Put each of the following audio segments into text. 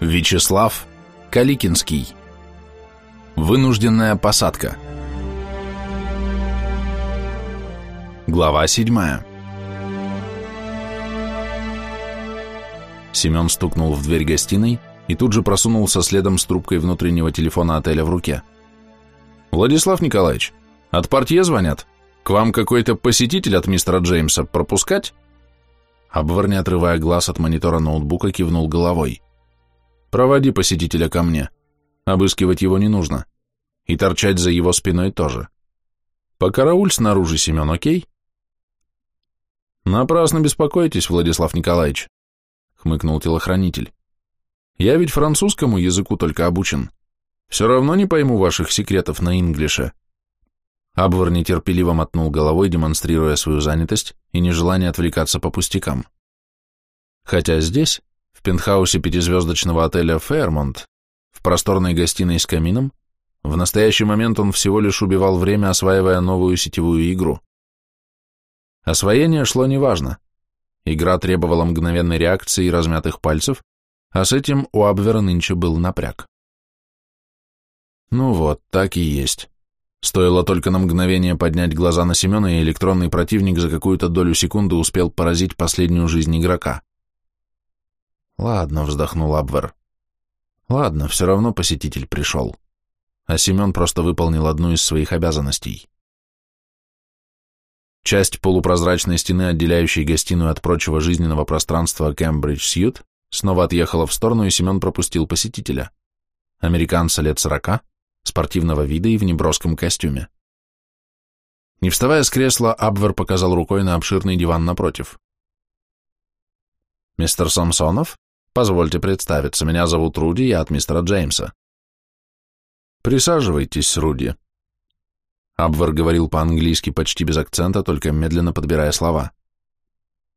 Вячеслав Каликинский. Вынужденная посадка. Глава седьмая. Семен стукнул в дверь гостиной и тут же просунулся следом с трубкой внутреннего телефона отеля в руке. «Владислав Николаевич, от портье звонят. К вам какой-то посетитель от мистера Джеймса. Пропускать?» Абвар, не отрывая глаз от монитора ноутбука, кивнул головой. Проводи посетителя ко мне. Обыскивать его не нужно. И торчать за его спиной тоже. Покарауль снаружи, Семен, окей? Напрасно беспокойтесь, Владислав Николаевич, хмыкнул телохранитель. Я ведь французскому языку только обучен. Все равно не пойму ваших секретов на инглише. Абвар нетерпеливо мотнул головой, демонстрируя свою занятость и нежелание отвлекаться по пустякам. Хотя здесь, пентхаусе пятизвездочного отеля «Фэрмонт», в просторной гостиной с камином, в настоящий момент он всего лишь убивал время, осваивая новую сетевую игру. Освоение шло неважно. Игра требовала мгновенной реакции и размятых пальцев, а с этим у Абвера нынче был напряг. Ну вот, так и есть. Стоило только на мгновение поднять глаза на Семена, и электронный противник за какую-то долю секунды успел поразить последнюю жизнь игрока. Ладно, вздохнул Абвер. Ладно, все равно посетитель пришел. А Семен просто выполнил одну из своих обязанностей. Часть полупрозрачной стены, отделяющей гостиную от прочего жизненного пространства Кембридж-Сьют, снова отъехала в сторону, и Семен пропустил посетителя. Американца лет сорока, спортивного вида и в неброском костюме. Не вставая с кресла, Абвер показал рукой на обширный диван напротив. «Мистер Самсонов?» Позвольте представиться, меня зовут Руди, я от мистера Джеймса. Присаживайтесь, Руди. Абвер говорил по-английски почти без акцента, только медленно подбирая слова.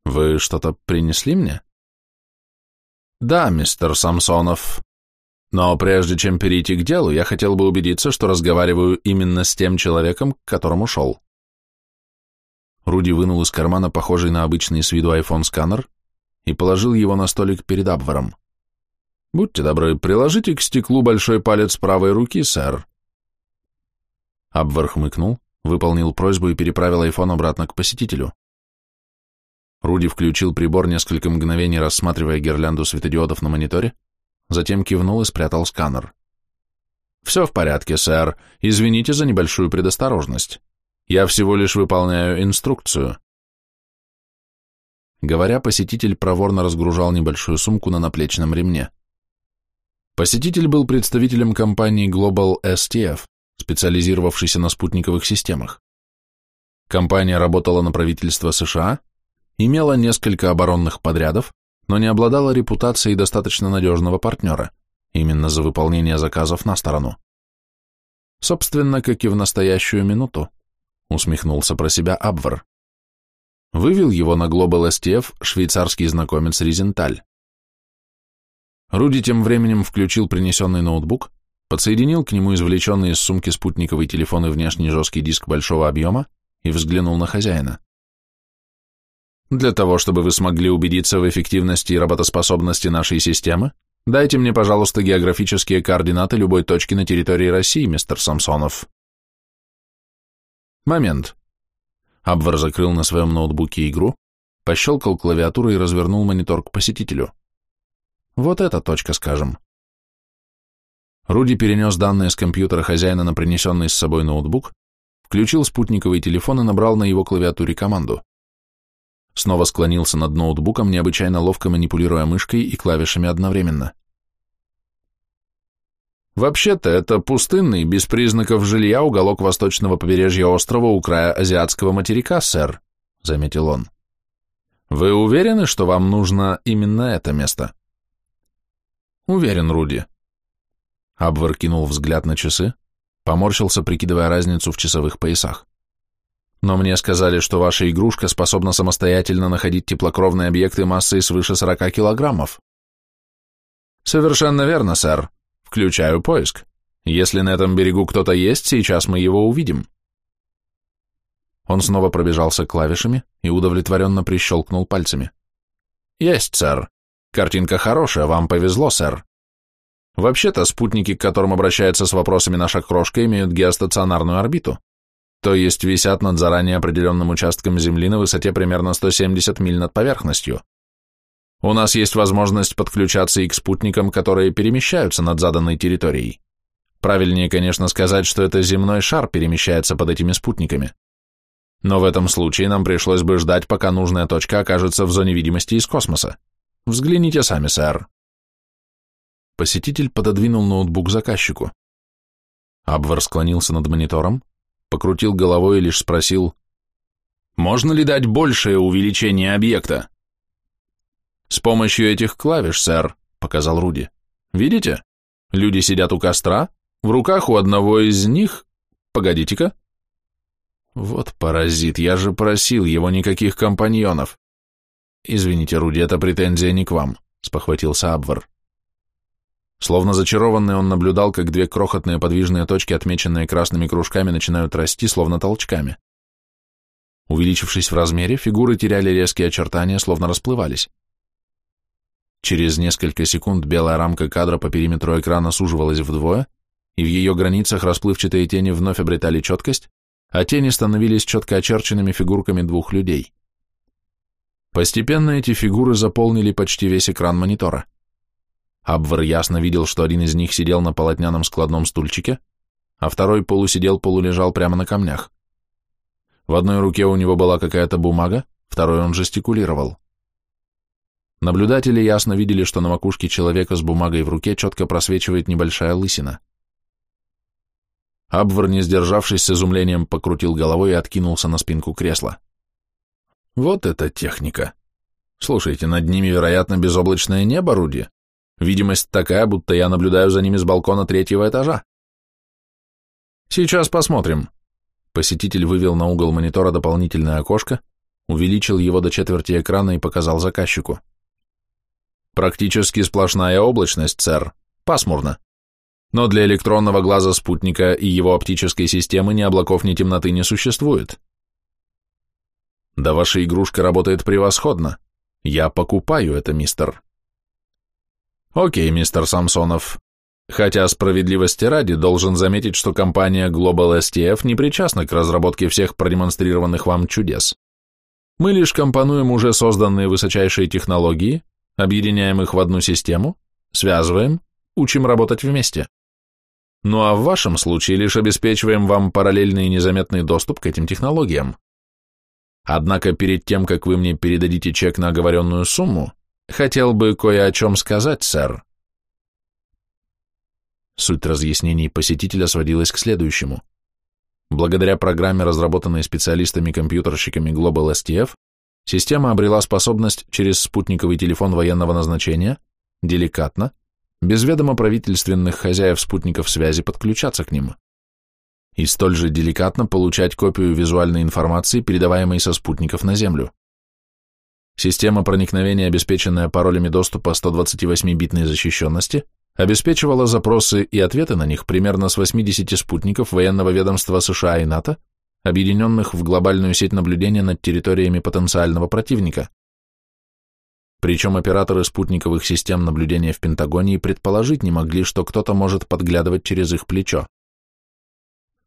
Вы что-то принесли мне? Да, мистер Самсонов. Но прежде чем перейти к делу, я хотел бы убедиться, что разговариваю именно с тем человеком, к которому шел. Руди вынул из кармана похожий на обычный с виду iPhone сканер и положил его на столик перед Абваром. «Будьте добры, приложите к стеклу большой палец правой руки, сэр». Абвар хмыкнул, выполнил просьбу и переправил айфон обратно к посетителю. Руди включил прибор, несколько мгновений рассматривая гирлянду светодиодов на мониторе, затем кивнул и спрятал сканер. «Все в порядке, сэр. Извините за небольшую предосторожность. Я всего лишь выполняю инструкцию». Говоря, посетитель проворно разгружал небольшую сумку на наплечном ремне. Посетитель был представителем компании Global STF, специализировавшейся на спутниковых системах. Компания работала на правительство США, имела несколько оборонных подрядов, но не обладала репутацией достаточно надежного партнера, именно за выполнение заказов на сторону. Собственно, как и в настоящую минуту, усмехнулся про себя Абвар. Вывел его на Global STF швейцарский знакомец Ризенталь. Руди тем временем включил принесенный ноутбук, подсоединил к нему извлеченный из сумки спутниковый телефон и внешний жесткий диск большого объема и взглянул на хозяина. Для того, чтобы вы смогли убедиться в эффективности и работоспособности нашей системы, дайте мне, пожалуйста, географические координаты любой точки на территории России, мистер Самсонов. Момент. Абвар закрыл на своем ноутбуке игру, пощелкал клавиатуру и развернул монитор к посетителю. Вот эта точка, скажем. Руди перенес данные с компьютера хозяина на принесенный с собой ноутбук, включил спутниковый телефон и набрал на его клавиатуре команду. Снова склонился над ноутбуком, необычайно ловко манипулируя мышкой и клавишами одновременно. Вообще-то это пустынный, без признаков жилья уголок восточного побережья острова у края азиатского материка, сэр, заметил он. Вы уверены, что вам нужно именно это место? Уверен, Руди. Абвер кинул взгляд на часы, поморщился, прикидывая разницу в часовых поясах. Но мне сказали, что ваша игрушка способна самостоятельно находить теплокровные объекты массой свыше 40 килограммов. Совершенно верно, сэр, Включаю поиск. Если на этом берегу кто-то есть, сейчас мы его увидим. Он снова пробежался клавишами и удовлетворенно прищелкнул пальцами. Есть, сэр. Картинка хорошая, вам повезло, сэр. Вообще-то спутники, к которым обращается с вопросами наша крошка, имеют геостационарную орбиту, то есть висят над заранее определенным участком Земли на высоте примерно 170 миль над поверхностью. У нас есть возможность подключаться и к спутникам, которые перемещаются над заданной территорией. Правильнее, конечно, сказать, что это земной шар перемещается под этими спутниками. Но в этом случае нам пришлось бы ждать, пока нужная точка окажется в зоне видимости из космоса. Взгляните сами, сэр. Посетитель пододвинул ноутбук заказчику. Абвар склонился над монитором, покрутил головой и лишь спросил, «Можно ли дать большее увеличение объекта?» «С помощью этих клавиш, сэр», — показал Руди. «Видите? Люди сидят у костра, в руках у одного из них... Погодите-ка». «Вот паразит, я же просил его никаких компаньонов». «Извините, Руди, это претензия не к вам», — спохватился Абвар. Словно зачарованный он наблюдал, как две крохотные подвижные точки, отмеченные красными кружками, начинают расти, словно толчками. Увеличившись в размере, фигуры теряли резкие очертания, словно расплывались. Через несколько секунд белая рамка кадра по периметру экрана суживалась вдвое, и в ее границах расплывчатые тени вновь обретали четкость, а тени становились четко очерченными фигурками двух людей. Постепенно эти фигуры заполнили почти весь экран монитора. Абвар ясно видел, что один из них сидел на полотняном складном стульчике, а второй полусидел-полулежал прямо на камнях. В одной руке у него была какая-то бумага, второй он жестикулировал. Наблюдатели ясно видели, что на макушке человека с бумагой в руке четко просвечивает небольшая лысина. Абвар, не сдержавшись с изумлением, покрутил головой и откинулся на спинку кресла. Вот это техника. Слушайте, над ними, вероятно, безоблачное небо, Руди. Видимость такая, будто я наблюдаю за ними с балкона третьего этажа. Сейчас посмотрим. Посетитель вывел на угол монитора дополнительное окошко, увеличил его до четверти экрана и показал заказчику. Практически сплошная облачность, сэр. Пасмурно. Но для электронного глаза спутника и его оптической системы ни облаков, ни темноты не существует. Да ваша игрушка работает превосходно. Я покупаю это, мистер. Окей, мистер Самсонов. Хотя справедливости ради должен заметить, что компания Global STF не причастна к разработке всех продемонстрированных вам чудес. Мы лишь компонуем уже созданные высочайшие технологии, объединяем их в одну систему, связываем, учим работать вместе. Ну а в вашем случае лишь обеспечиваем вам параллельный и незаметный доступ к этим технологиям. Однако перед тем, как вы мне передадите чек на оговоренную сумму, Хотел бы кое о чем сказать, сэр. Суть разъяснений посетителя сводилась к следующему. Благодаря программе, разработанной специалистами-компьютерщиками Global STF, система обрела способность через спутниковый телефон военного назначения. Деликатно, без ведома правительственных хозяев спутников связи подключаться к ним. И столь же деликатно получать копию визуальной информации, передаваемой со спутников на Землю. Система проникновения, обеспеченная паролями доступа 128-битной защищенности, обеспечивала запросы и ответы на них примерно с 80 спутников военного ведомства США и НАТО, объединенных в глобальную сеть наблюдения над территориями потенциального противника. Причем операторы спутниковых систем наблюдения в Пентагоне и предположить не могли, что кто-то может подглядывать через их плечо.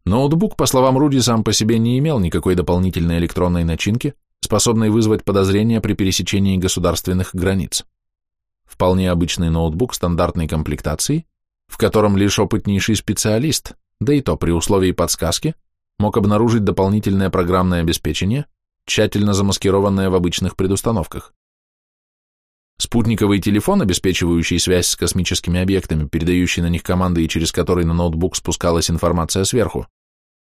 Ноутбук, по словам Руди, сам по себе не имел никакой дополнительной электронной начинки, способной вызвать подозрения при пересечении государственных границ. Вполне обычный ноутбук стандартной комплектации, в котором лишь опытнейший специалист, да и то при условии подсказки, мог обнаружить дополнительное программное обеспечение, тщательно замаскированное в обычных предустановках. Спутниковый телефон, обеспечивающий связь с космическими объектами, передающий на них команды и через который на ноутбук спускалась информация сверху,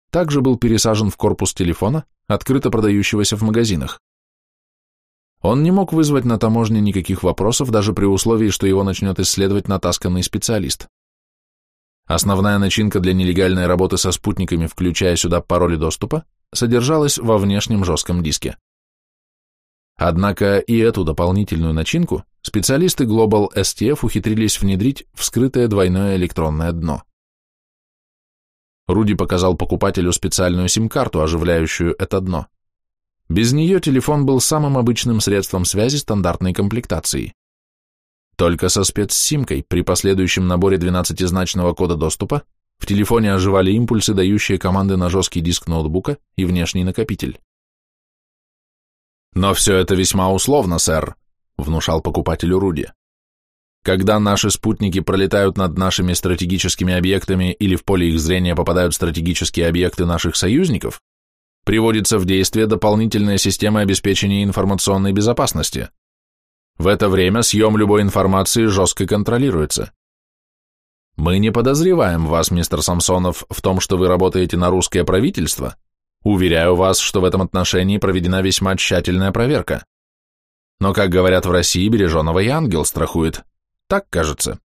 также был пересажен в корпус телефона, открыто продающегося в магазинах. Он не мог вызвать на таможне никаких вопросов, даже при условии, что его начнет исследовать натасканный специалист. Основная начинка для нелегальной работы со спутниками, включая сюда пароли доступа, содержалась во внешнем жестком диске. Однако и эту дополнительную начинку специалисты Global STF ухитрились внедрить в скрытое двойное электронное дно. Руди показал покупателю специальную сим-карту, оживляющую это дно. Без нее телефон был самым обычным средством связи стандартной комплектации. Только со спецсимкой при последующем наборе 12-значного кода доступа в телефоне оживали импульсы, дающие команды на жесткий диск ноутбука и внешний накопитель. «Но все это весьма условно, сэр», — внушал покупателю Руди. «Когда наши спутники пролетают над нашими стратегическими объектами или в поле их зрения попадают стратегические объекты наших союзников, приводится в действие дополнительная система обеспечения информационной безопасности. В это время съем любой информации жестко контролируется. Мы не подозреваем вас, мистер Самсонов, в том, что вы работаете на русское правительство. Уверяю вас, что в этом отношении проведена весьма тщательная проверка. Но, как говорят в России, береженого и ангел страхует. Так кажется.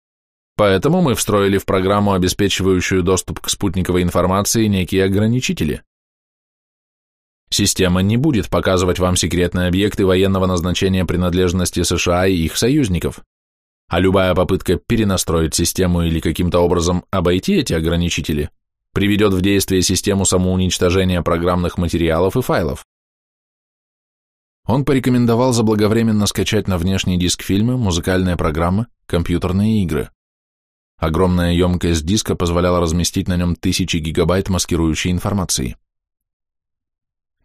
Поэтому мы встроили в программу, обеспечивающую доступ к спутниковой информации, некие ограничители. Система не будет показывать вам секретные объекты военного назначения принадлежности США и их союзников, а любая попытка перенастроить систему или каким-то образом обойти эти ограничители приведет в действие систему самоуничтожения программных материалов и файлов. Он порекомендовал заблаговременно скачать на внешний диск фильмы, музыкальные программы, компьютерные игры. Огромная емкость диска позволяла разместить на нем тысячи гигабайт маскирующей информации.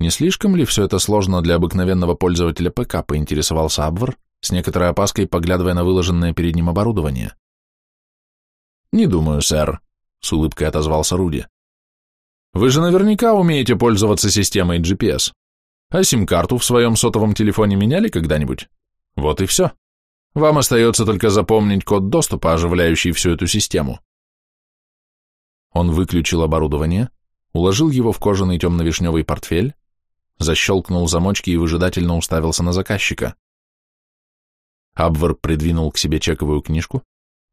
Не слишком ли все это сложно для обыкновенного пользователя ПК, поинтересовался Абвар, с некоторой опаской поглядывая на выложенное перед ним оборудование. «Не думаю, сэр», — с улыбкой отозвался Руди. «Вы же наверняка умеете пользоваться системой GPS. А сим-карту в своем сотовом телефоне меняли когда-нибудь? Вот и все. Вам остается только запомнить код доступа, оживляющий всю эту систему». Он выключил оборудование, уложил его в кожаный темно-вишневый портфель, защелкнул замочки и выжидательно уставился на заказчика. Абвар придвинул к себе чековую книжку,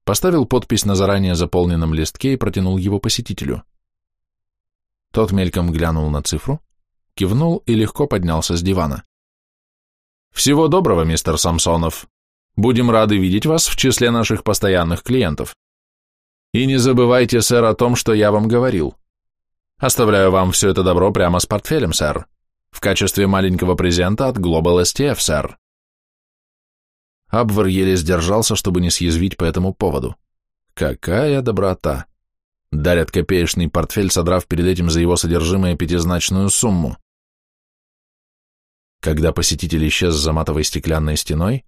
поставил подпись на заранее заполненном листке и протянул его посетителю. Тот мельком глянул на цифру, кивнул и легко поднялся с дивана. «Всего доброго, мистер Самсонов. Будем рады видеть вас в числе наших постоянных клиентов. И не забывайте, сэр, о том, что я вам говорил. Оставляю вам все это добро прямо с портфелем, сэр в качестве маленького презента от Global STF, сэр. Абвар еле сдержался, чтобы не съязвить по этому поводу. Какая доброта! Дарят копеечный портфель, содрав перед этим за его содержимое пятизначную сумму. Когда посетитель исчез за матовой стеклянной стеной,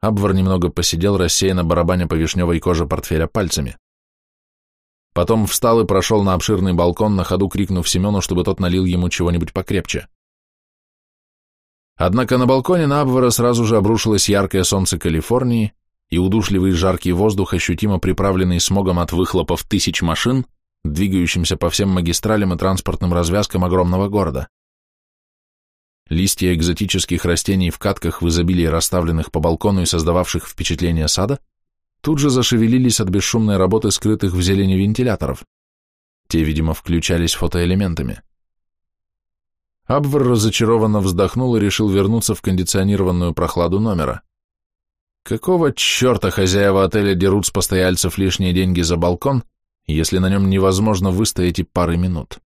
Абвар немного посидел, рассеянно барабаня по вишневой коже портфеля пальцами. Потом встал и прошел на обширный балкон, на ходу крикнув Семену, чтобы тот налил ему чего-нибудь покрепче. Однако на балконе на Абвара сразу же обрушилось яркое солнце Калифорнии, и удушливый жаркий воздух, ощутимо приправленный смогом от выхлопов тысяч машин, двигающимся по всем магистралям и транспортным развязкам огромного города. Листья экзотических растений в катках в изобилии расставленных по балкону и создававших впечатление сада, тут же зашевелились от бесшумной работы скрытых в зелени вентиляторов. Те, видимо, включались фотоэлементами. Абвар разочарованно вздохнул и решил вернуться в кондиционированную прохладу номера. Какого черта хозяева отеля дерут с постояльцев лишние деньги за балкон, если на нем невозможно выстоять и пары минут?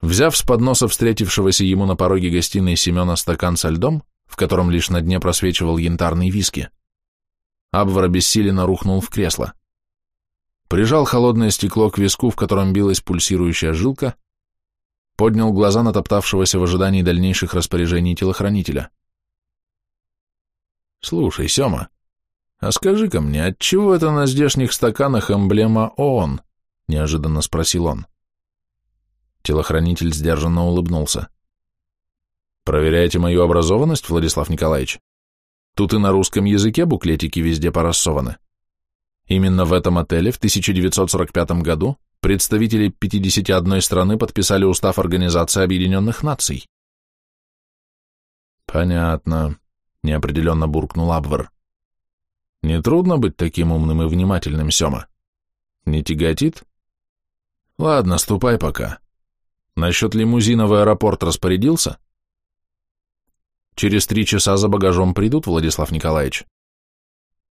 Взяв с подноса встретившегося ему на пороге гостиной Семена стакан со льдом, в котором лишь на дне просвечивал янтарный виски, Абвар обессиленно рухнул в кресло. Прижал холодное стекло к виску, в котором билась пульсирующая жилка, поднял глаза на топтавшегося в ожидании дальнейших распоряжений телохранителя. «Слушай, Сёма, а скажи-ка мне, отчего это на здешних стаканах эмблема ООН?» — неожиданно спросил он. Телохранитель сдержанно улыбнулся. «Проверяете мою образованность, Владислав Николаевич? Тут и на русском языке буклетики везде порассованы. Именно в этом отеле в 1945 году представители 51 страны подписали устав Организации Объединенных Наций. Понятно, неопределенно буркнул Абвар. Нетрудно быть таким умным и внимательным, Сёма. Не тяготит? Ладно, ступай пока. Насчет лимузина в аэропорт распорядился? Через три часа за багажом придут, Владислав Николаевич.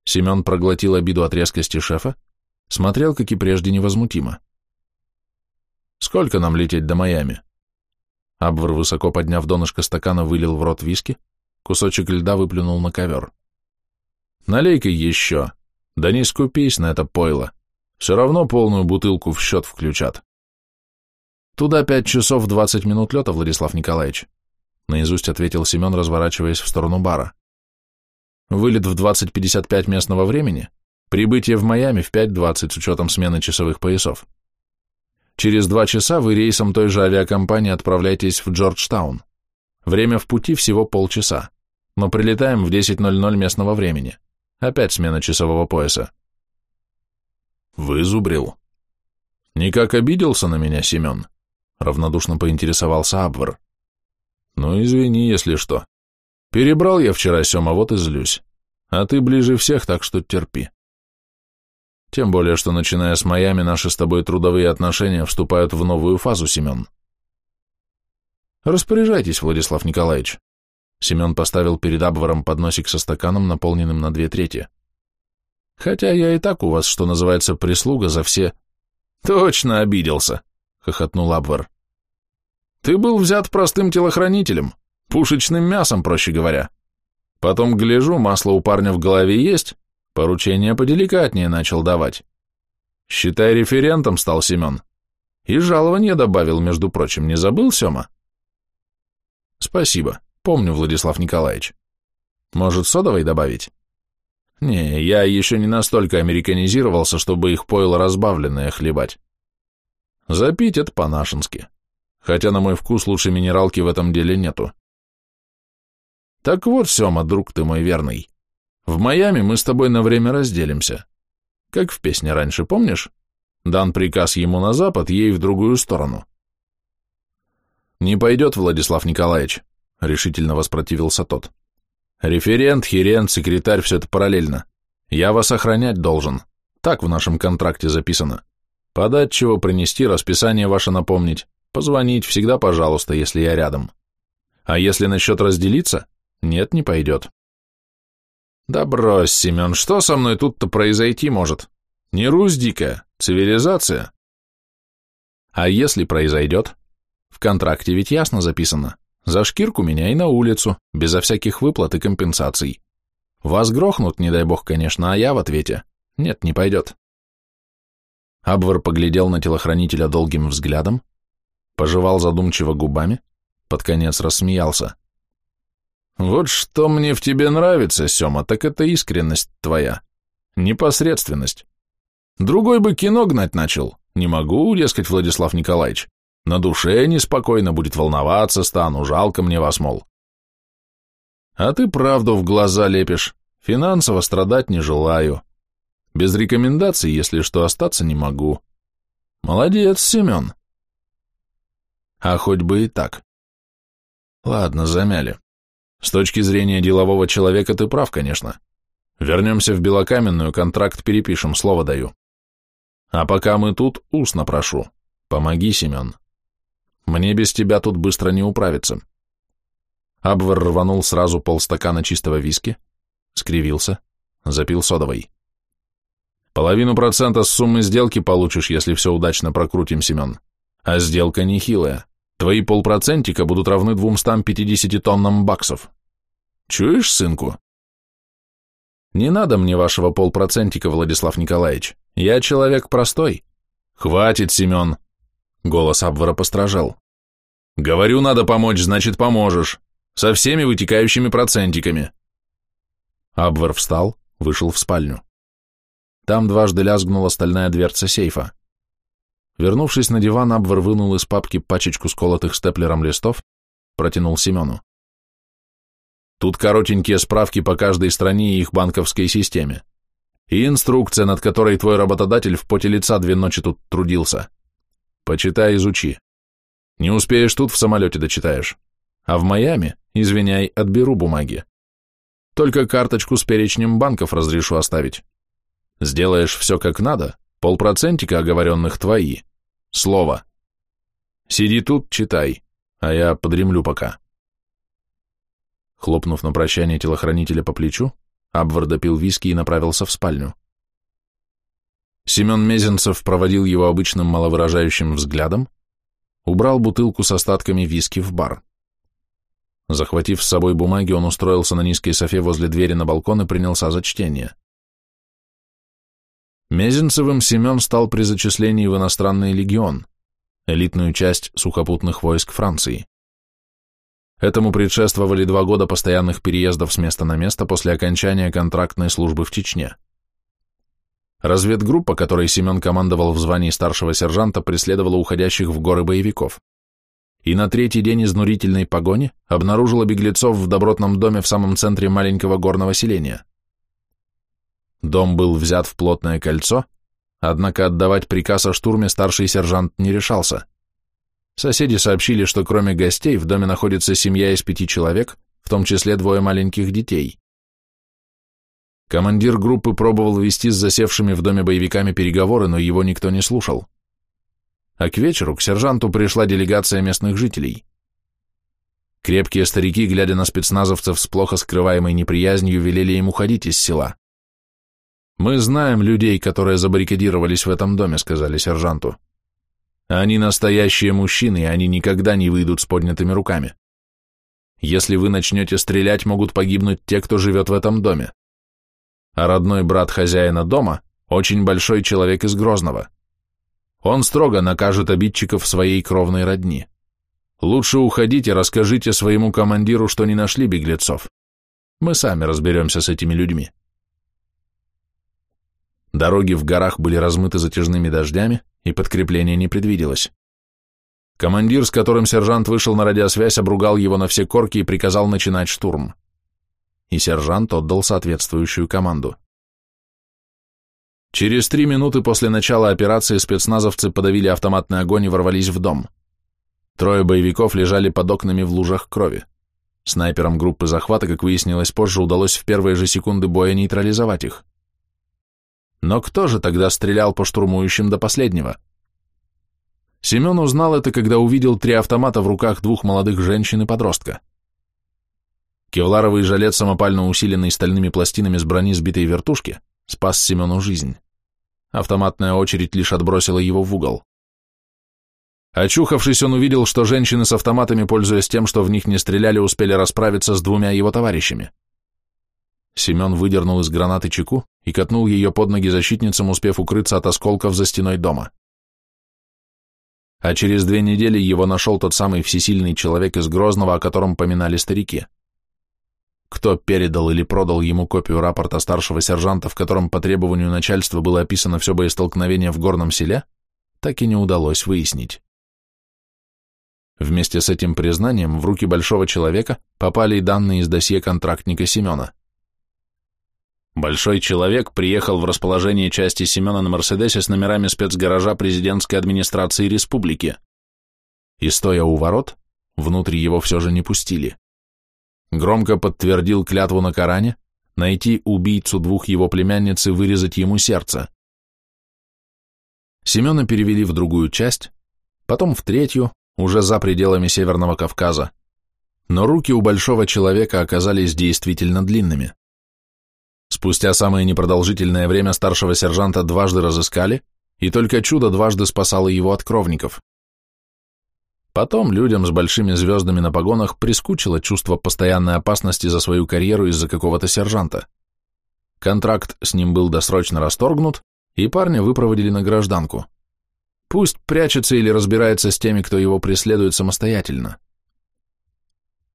Семен проглотил обиду от резкости шефа, смотрел, как и прежде, невозмутимо. Сколько нам лететь до Майами? Абвар, высоко подняв донышко стакана, вылил в рот виски, кусочек льда выплюнул на ковер. Налей-ка еще. Да не скупись на это пойло. Все равно полную бутылку в счет включат. Туда пять часов двадцать минут лета, Владислав Николаевич. Наизусть ответил Семен, разворачиваясь в сторону бара. Вылет в 20.55 местного времени, прибытие в Майами в 5.20 с учетом смены часовых поясов. Через два часа вы рейсом той же авиакомпании отправляетесь в Джорджтаун. Время в пути всего полчаса, но прилетаем в 10.00 местного времени. Опять смена часового пояса. Вызубрил. Никак обиделся на меня, Семен? Равнодушно поинтересовался Абвар. Ну, извини, если что. Перебрал я вчера, Сема, вот и злюсь. А ты ближе всех, так что терпи. Тем более, что начиная с Майами наши с тобой трудовые отношения вступают в новую фазу, Семен. Распоряжайтесь, Владислав Николаевич. Семен поставил перед Абваром подносик со стаканом, наполненным на две трети. Хотя я и так у вас, что называется, прислуга за все... Точно обиделся, хохотнул Абвар. Ты был взят простым телохранителем, пушечным мясом, проще говоря. Потом, гляжу, масло у парня в голове есть, Поручение поделикатнее начал давать. Считай, референтом стал Семен. И жалование добавил, между прочим, не забыл, Сема? Спасибо, помню, Владислав Николаевич. Может, содовой добавить? Не, я еще не настолько американизировался, чтобы их пойло разбавленное хлебать. Запить это по-нашенски. Хотя, на мой вкус, лучше минералки в этом деле нету. Так вот, Сема, друг ты мой верный, в Майами мы с тобой на время разделимся. Как в песне раньше, помнишь? Дан приказ ему на запад, ей в другую сторону. Не пойдет, Владислав Николаевич, решительно воспротивился тот. Референт, херент, секретарь, все это параллельно. Я вас охранять должен. Так в нашем контракте записано. Подать чего, принести, расписание ваше напомнить, позвонить, всегда пожалуйста, если я рядом. А если насчет разделиться? Нет, не пойдет. Да брось, Семен, что со мной тут-то произойти может? Не Русь дикая, цивилизация. А если произойдет? В контракте ведь ясно записано. За шкирку меня и на улицу, безо всяких выплат и компенсаций. Вас грохнут, не дай бог, конечно, а я в ответе. Нет, не пойдет. Абвар поглядел на телохранителя долгим взглядом, пожевал задумчиво губами, под конец рассмеялся. Вот что мне в тебе нравится, Сема, так это искренность твоя, непосредственность. Другой бы кино гнать начал. Не могу, дескать, Владислав Николаевич. На душе неспокойно будет волноваться стану, жалко мне вас, мол. А ты правду в глаза лепишь, финансово страдать не желаю. Без рекомендаций, если что, остаться не могу. Молодец, Семен. А хоть бы и так. Ладно, замяли. С точки зрения делового человека ты прав, конечно. Вернемся в Белокаменную, контракт перепишем, слово даю. А пока мы тут, устно прошу. Помоги, Семен. Мне без тебя тут быстро не управиться. Абвер рванул сразу полстакана чистого виски, скривился, запил содовой. Половину процента с суммы сделки получишь, если все удачно прокрутим, Семен. А сделка нехилая. Твои полпроцентика будут равны 250 тоннам баксов. Чуешь, сынку? Не надо мне вашего полпроцентика, Владислав Николаевич. Я человек простой. Хватит, Семен. Голос Абвара постражал. Говорю, надо помочь, значит, поможешь. Со всеми вытекающими процентиками. Абвар встал, вышел в спальню. Там дважды лязгнула стальная дверца сейфа. Вернувшись на диван, Абвар вынул из папки пачечку сколотых степлером листов, протянул Семену. Тут коротенькие справки по каждой стране и их банковской системе. И инструкция, над которой твой работодатель в поте лица две ночи тут трудился. Почитай, изучи. Не успеешь тут, в самолете дочитаешь. А в Майами, извиняй, отберу бумаги. Только карточку с перечнем банков разрешу оставить. Сделаешь все как надо, Полпроцентика оговоренных твои. Слово. Сиди тут, читай, а я подремлю пока. Хлопнув на прощание телохранителя по плечу, Абвар допил виски и направился в спальню. Семен Мезенцев проводил его обычным маловыражающим взглядом, убрал бутылку с остатками виски в бар. Захватив с собой бумаги, он устроился на низкой софе возле двери на балкон и принялся за чтение. Мезенцевым Семен стал при зачислении в иностранный легион, элитную часть сухопутных войск Франции. Этому предшествовали два года постоянных переездов с места на место после окончания контрактной службы в Чечне. Разведгруппа, которой Семен командовал в звании старшего сержанта, преследовала уходящих в горы боевиков. И на третий день изнурительной погони обнаружила беглецов в добротном доме в самом центре маленького горного селения. Дом был взят в плотное кольцо, однако отдавать приказ о штурме старший сержант не решался. Соседи сообщили, что кроме гостей в доме находится семья из пяти человек, в том числе двое маленьких детей. Командир группы пробовал вести с засевшими в доме боевиками переговоры, но его никто не слушал. А к вечеру к сержанту пришла делегация местных жителей. Крепкие старики, глядя на спецназовцев с плохо скрываемой неприязнью, велели им уходить из села. «Мы знаем людей, которые забаррикадировались в этом доме», — сказали сержанту. «Они настоящие мужчины, и они никогда не выйдут с поднятыми руками. Если вы начнете стрелять, могут погибнуть те, кто живет в этом доме. А родной брат хозяина дома — очень большой человек из Грозного. Он строго накажет обидчиков своей кровной родни. Лучше уходите, расскажите своему командиру, что не нашли беглецов. Мы сами разберемся с этими людьми». Дороги в горах были размыты затяжными дождями, и подкрепления не предвиделось. Командир, с которым сержант вышел на радиосвязь, обругал его на все корки и приказал начинать штурм. И сержант отдал соответствующую команду. Через три минуты после начала операции спецназовцы подавили автоматный огонь и ворвались в дом. Трое боевиков лежали под окнами в лужах крови. Снайперам группы захвата, как выяснилось позже, удалось в первые же секунды боя нейтрализовать их. Но кто же тогда стрелял по штурмующим до последнего? Семен узнал это, когда увидел три автомата в руках двух молодых женщин и подростка. Кевларовый жилет, самопально усиленный стальными пластинами с брони сбитой вертушки, спас Семену жизнь. Автоматная очередь лишь отбросила его в угол. Очухавшись, он увидел, что женщины с автоматами, пользуясь тем, что в них не стреляли, успели расправиться с двумя его товарищами. Семен выдернул из гранаты чеку и катнул ее под ноги защитницам, успев укрыться от осколков за стеной дома. А через две недели его нашел тот самый всесильный человек из Грозного, о котором поминали старики. Кто передал или продал ему копию рапорта старшего сержанта, в котором по требованию начальства было описано все боестолкновение в горном селе, так и не удалось выяснить. Вместе с этим признанием в руки большого человека попали и данные из досье контрактника Семена. Большой человек приехал в расположение части Семена на Мерседесе с номерами спецгаража президентской администрации республики. И стоя у ворот, внутрь его все же не пустили. Громко подтвердил клятву на Коране, найти убийцу двух его племянниц и вырезать ему сердце. Семена перевели в другую часть, потом в третью, уже за пределами Северного Кавказа, но руки у большого человека оказались действительно длинными. Спустя самое непродолжительное время старшего сержанта дважды разыскали, и только чудо дважды спасало его от кровников. Потом людям с большими звездами на погонах прискучило чувство постоянной опасности за свою карьеру из-за какого-то сержанта. Контракт с ним был досрочно расторгнут, и парня выпроводили на гражданку. Пусть прячется или разбирается с теми, кто его преследует самостоятельно.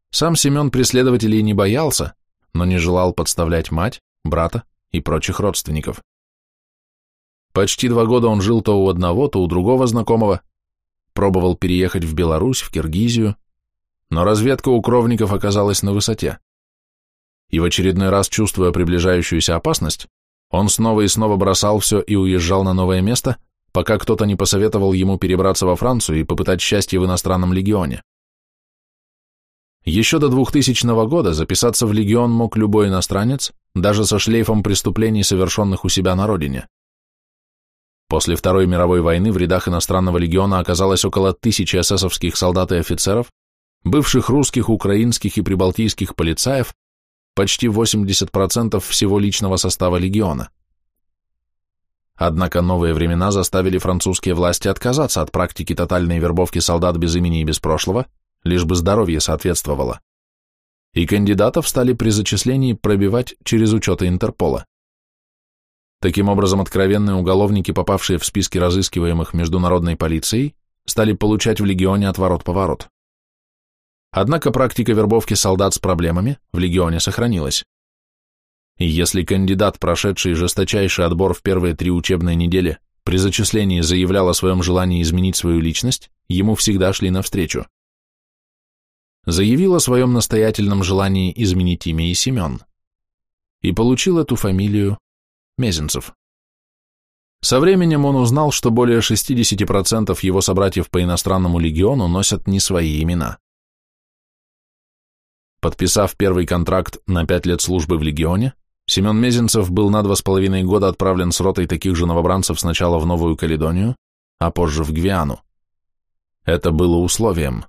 Сам Семен преследователей не боялся, но не желал подставлять мать, брата и прочих родственников. Почти два года он жил то у одного, то у другого знакомого, пробовал переехать в Беларусь, в Киргизию, но разведка у кровников оказалась на высоте. И в очередной раз, чувствуя приближающуюся опасность, он снова и снова бросал все и уезжал на новое место, пока кто-то не посоветовал ему перебраться во Францию и попытать счастье в иностранном легионе. Еще до 2000 года записаться в легион мог любой иностранец, даже со шлейфом преступлений, совершенных у себя на родине. После Второй мировой войны в рядах иностранного легиона оказалось около тысячи эсэсовских солдат и офицеров, бывших русских, украинских и прибалтийских полицаев, почти 80% всего личного состава легиона. Однако новые времена заставили французские власти отказаться от практики тотальной вербовки солдат без имени и без прошлого, лишь бы здоровье соответствовало. и кандидатов стали при зачислении пробивать через учеты Интерпола. Таким образом, откровенные уголовники, попавшие в списки разыскиваемых международной полицией, стали получать в легионе отворот-поворот. Однако практика вербовки солдат с проблемами в легионе сохранилась. И если кандидат, прошедший жесточайший отбор в первые три учебные недели, при зачислении заявлял о своем желании изменить свою личность, ему всегда шли навстречу. Заявил о своем настоятельном желании изменить имя и Семен. И получил эту фамилию Мезенцев. Со временем он узнал, что более 60% его собратьев по иностранному легиону носят не свои имена. Подписав первый контракт на пять лет службы в легионе, Семен Мезенцев был на два с половиной года отправлен с ротой таких же новобранцев сначала в Новую Каледонию, а позже в Гвиану. Это было условием.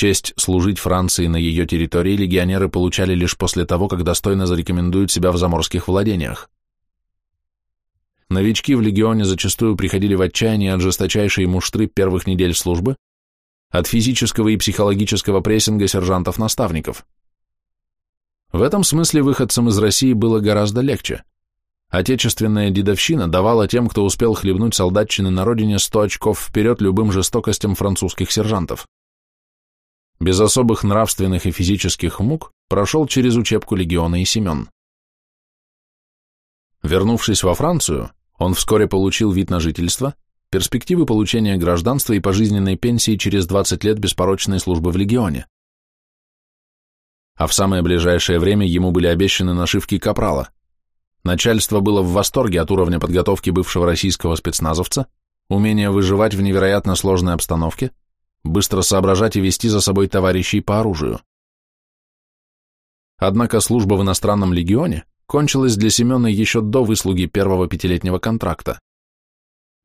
Честь служить Франции на ее территории легионеры получали лишь после того, как достойно зарекомендуют себя в заморских владениях. Новички в легионе зачастую приходили в отчаяние от жесточайшей муштры первых недель службы, от физического и психологического прессинга сержантов-наставников. В этом смысле выходцам из России было гораздо легче. Отечественная дедовщина давала тем, кто успел хлебнуть солдатчины на родине, 100 очков вперед любым жестокостям французских сержантов. Без особых нравственных и физических мук прошел через учебку легиона и Семен. Вернувшись во Францию, он вскоре получил вид на жительство, перспективы получения гражданства и пожизненной пенсии через 20 лет беспорочной службы в легионе. А в самое ближайшее время ему были обещаны нашивки капрала. Начальство было в восторге от уровня подготовки бывшего российского спецназовца, умения выживать в невероятно сложной обстановке, быстро соображать и вести за собой товарищей по оружию. Однако служба в иностранном легионе кончилась для Семена еще до выслуги первого пятилетнего контракта.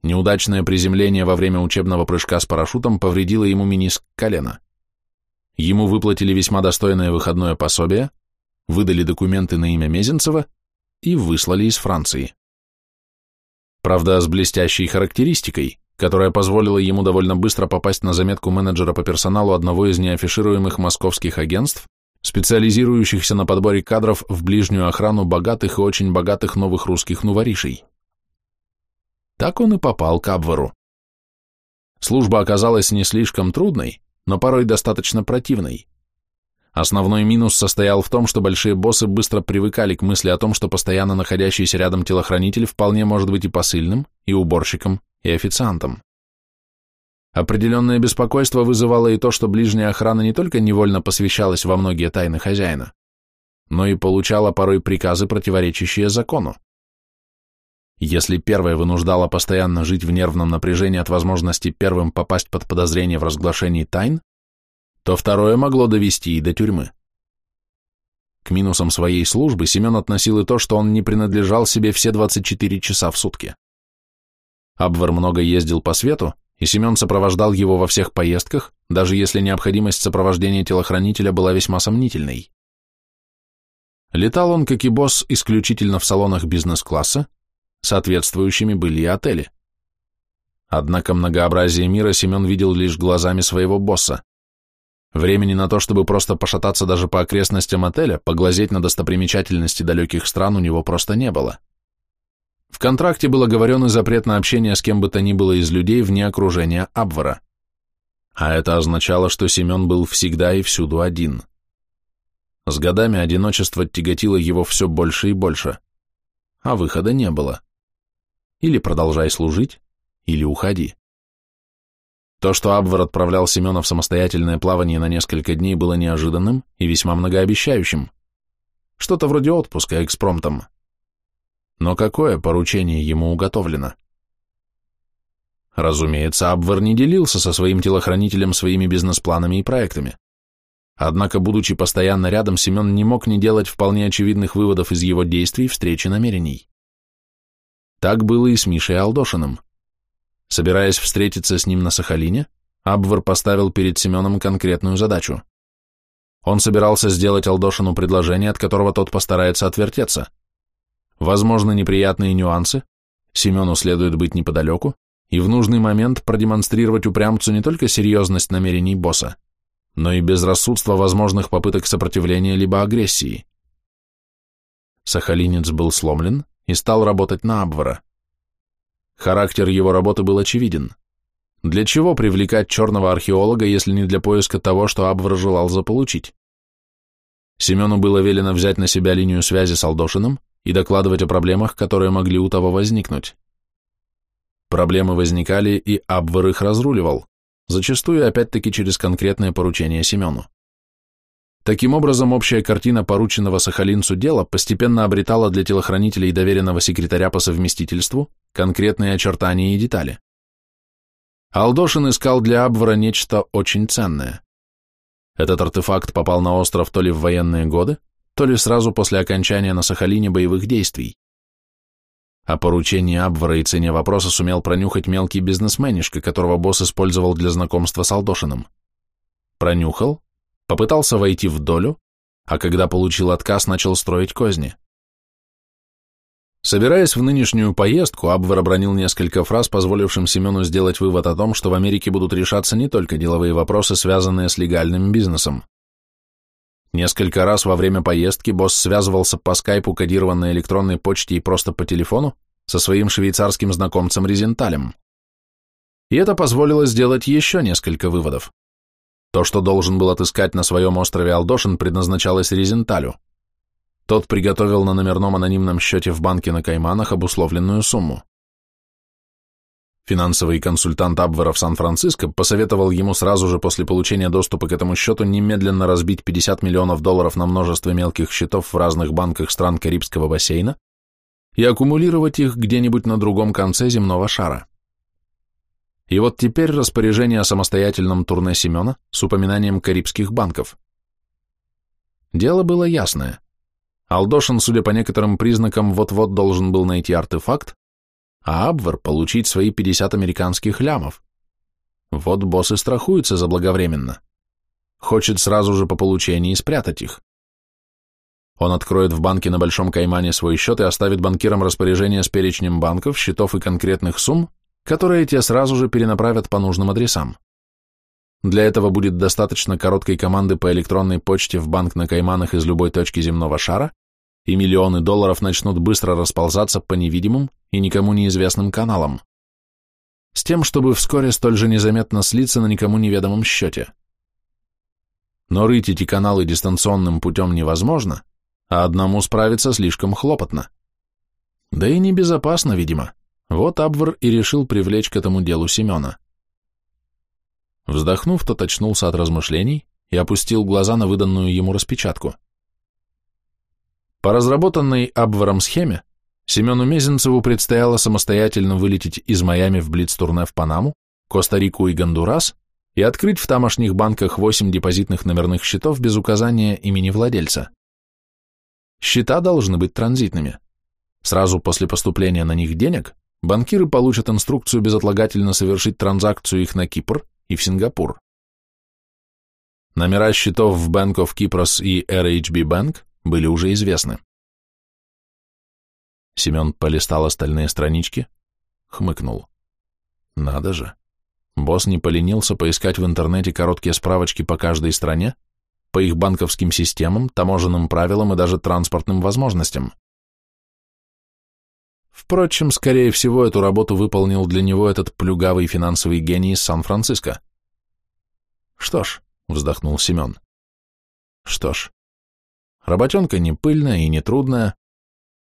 Неудачное приземление во время учебного прыжка с парашютом повредило ему миниск колена. Ему выплатили весьма достойное выходное пособие, выдали документы на имя Мезенцева и выслали из Франции. Правда, с блестящей характеристикой, которая позволила ему довольно быстро попасть на заметку менеджера по персоналу одного из неафишируемых московских агентств, специализирующихся на подборе кадров в ближнюю охрану богатых и очень богатых новых русских новоришей. Так он и попал к Абвару. Служба оказалась не слишком трудной, но порой достаточно противной. Основной минус состоял в том, что большие боссы быстро привыкали к мысли о том, что постоянно находящийся рядом телохранитель вполне может быть и посыльным, и уборщиком, и официантом. Определенное беспокойство вызывало и то, что ближняя охрана не только невольно посвящалась во многие тайны хозяина, но и получала порой приказы, противоречащие закону. Если первое вынуждало постоянно жить в нервном напряжении от возможности первым попасть под подозрение в разглашении тайн, то второе могло довести и до тюрьмы. К минусам своей службы Семен относил и то, что он не принадлежал себе все 24 часа в сутки. Абвер много ездил по свету, и Семен сопровождал его во всех поездках, даже если необходимость сопровождения телохранителя была весьма сомнительной. Летал он, как и босс, исключительно в салонах бизнес-класса, соответствующими были и отели. Однако многообразие мира Семен видел лишь глазами своего босса. Времени на то, чтобы просто пошататься даже по окрестностям отеля, поглазеть на достопримечательности далеких стран у него просто не было. В контракте был оговорен и запрет на общение с кем бы то ни было из людей вне окружения Абвара. А это означало, что Семен был всегда и всюду один. С годами одиночество тяготило его все больше и больше, а выхода не было. Или продолжай служить, или уходи. То, что Абвар отправлял Семена в самостоятельное плавание на несколько дней, было неожиданным и весьма многообещающим. Что-то вроде отпуска экспромтом. Но какое поручение ему уготовлено? Разумеется, Абвер не делился со своим телохранителем своими бизнес-планами и проектами. Однако, будучи постоянно рядом, Семен не мог не делать вполне очевидных выводов из его действий, встречи намерений. Так было и с Мишей Алдошиным. Собираясь встретиться с ним на Сахалине, Абвер поставил перед Семеном конкретную задачу. Он собирался сделать Алдошину предложение, от которого тот постарается отвертеться – Возможны неприятные нюансы, Семену следует быть неподалеку и в нужный момент продемонстрировать упрямцу не только серьезность намерений босса, но и безрассудство возможных попыток сопротивления либо агрессии. Сахалинец был сломлен и стал работать на Абвара. Характер его работы был очевиден. Для чего привлекать черного археолога, если не для поиска того, что Абвар желал заполучить? Семену было велено взять на себя линию связи с Алдошиным и докладывать о проблемах, которые могли у того возникнуть. Проблемы возникали, и Абвар их разруливал, зачастую опять-таки через конкретное поручение Семену. Таким образом, общая картина порученного Сахалинцу дела постепенно обретала для телохранителей доверенного секретаря по совместительству конкретные очертания и детали. Алдошин искал для Абвара нечто очень ценное. Этот артефакт попал на остров то ли в военные годы, то ли сразу после окончания на Сахалине боевых действий. О поручении Абвара и цене вопроса сумел пронюхать мелкий бизнесменишка, которого босс использовал для знакомства с Алдошиным. Пронюхал, попытался войти в долю, а когда получил отказ, начал строить козни. Собираясь в нынешнюю поездку, Абвер обронил несколько фраз, позволившим Семену сделать вывод о том, что в Америке будут решаться не только деловые вопросы, связанные с легальным бизнесом. Несколько раз во время поездки босс связывался по скайпу кодированной электронной почте и просто по телефону со своим швейцарским знакомцем Резенталем. И это позволило сделать еще несколько выводов. То, что должен был отыскать на своем острове Алдошин, предназначалось Резенталю. Тот приготовил на номерном анонимном счете в банке на Кайманах обусловленную сумму. Финансовый консультант Абвера в Сан-Франциско посоветовал ему сразу же после получения доступа к этому счету немедленно разбить 50 миллионов долларов на множество мелких счетов в разных банках стран Карибского бассейна и аккумулировать их где-нибудь на другом конце земного шара. И вот теперь распоряжение о самостоятельном турне Семена с упоминанием карибских банков. Дело было ясное. Алдошин, судя по некоторым признакам, вот-вот должен был найти артефакт, а Абвер получить свои 50 американских лямов. Вот босс и страхуется заблаговременно. Хочет сразу же по получении спрятать их. Он откроет в банке на Большом Каймане свой счет и оставит банкирам распоряжение с перечнем банков, счетов и конкретных сумм, которые те сразу же перенаправят по нужным адресам. Для этого будет достаточно короткой команды по электронной почте в банк на Кайманах из любой точки земного шара, и миллионы долларов начнут быстро расползаться по невидимым и никому неизвестным каналам. С тем, чтобы вскоре столь же незаметно слиться на никому неведомом счете. Но рыть эти каналы дистанционным путем невозможно, а одному справиться слишком хлопотно. Да и небезопасно, видимо. Вот Абвар и решил привлечь к этому делу Семена. Вздохнув, тот очнулся от размышлений и опустил глаза на выданную ему распечатку. По разработанной Абваром схеме Семену Мезенцеву предстояло самостоятельно вылететь из Майами в Блиц-турне в Панаму, Коста-Рику и Гондурас и открыть в тамошних банках 8 депозитных номерных счетов без указания имени владельца. Счета должны быть транзитными. Сразу после поступления на них денег банкиры получат инструкцию безотлагательно совершить транзакцию их на Кипр и в Сингапур. Номера счетов в Bank of Cyprus и RHB Bank были уже известны. Семен полистал остальные странички, хмыкнул. Надо же. Босс не поленился поискать в интернете короткие справочки по каждой стране, по их банковским системам, таможенным правилам и даже транспортным возможностям. Впрочем, скорее всего, эту работу выполнил для него этот плюгавый финансовый гений из Сан-Франциско. Что ж, вздохнул Семен. Что ж, работенка не пыльная и не трудная.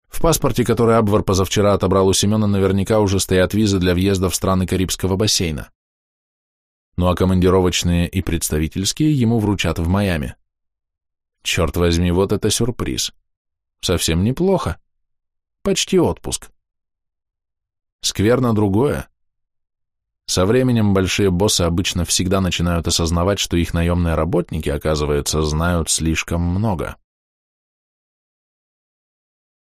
В паспорте, который Абвар позавчера отобрал у Семена, наверняка уже стоят визы для въезда в страны Карибского бассейна. Ну а командировочные и представительские ему вручат в Майами. Черт возьми, вот это сюрприз. Совсем неплохо. Почти отпуск. Скверно другое. Со временем большие боссы обычно всегда начинают осознавать, что их наемные работники, оказывается, знают слишком много.